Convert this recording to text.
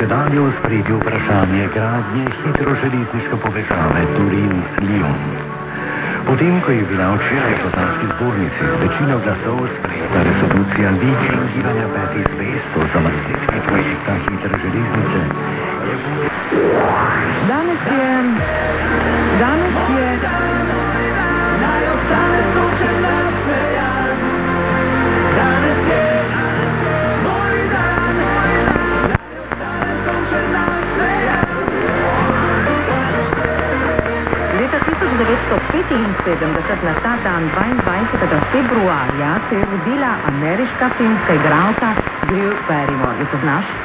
še dalje v spredju vprašanje gradnje hitroželezniške povezave Turin-Lyon. Potem, ko je bila včeraj v poslanski zbornici z večino glasov sprejeta resolucija Lige in gibanja petih zvest o zamrznitvi projekta hitre železnice, je Danes je, 1975 na ta dan 22. februarja se je rodila ameriška filmska igralka Drew Barrymore. Jo poznaš?